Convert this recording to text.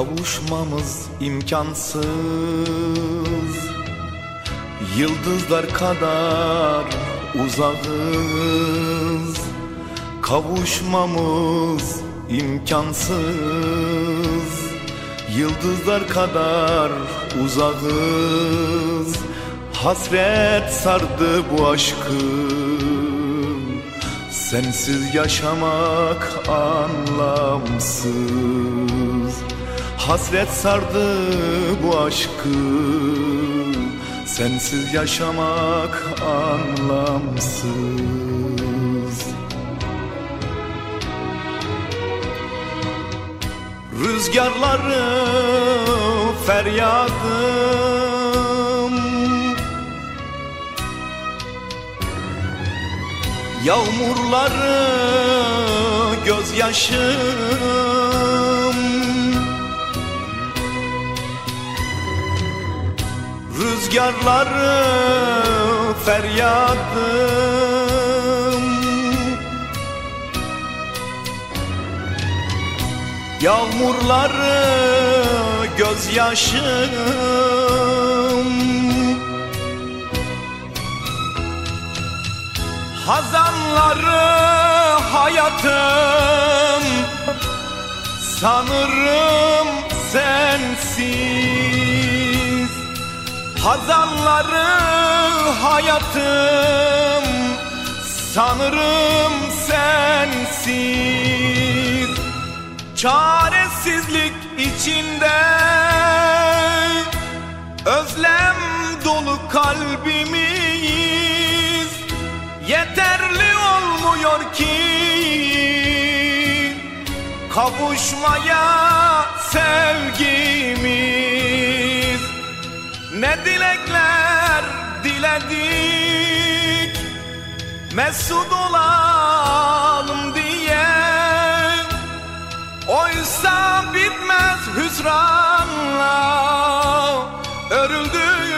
Kavuşmamız imkansız. Yıldızlar kadar uzağız. Kavuşmamız imkansız. Yıldızlar kadar uzağız. Hasret sardı bu aşkı. Sensiz yaşamak anlamsız Hasret sardı bu aşkı. Sensiz yaşamak anlamsız. Rüzgarları feryadım. Yağmurları gözyaşım Rüzgarları feryadım Yağmurları gözyaşım. Hazanları hayatım. Sanırım sensiz Hazanları hayatım Sanırım sensiz. Çaresizlik içinde Özlem dolu kalbimiz. Yeterli olmuyor ki Kavuşmaya sevgimiz ne dilekler diledik Mesut olalım diye. Oysa bitmez hüsranla Örüldü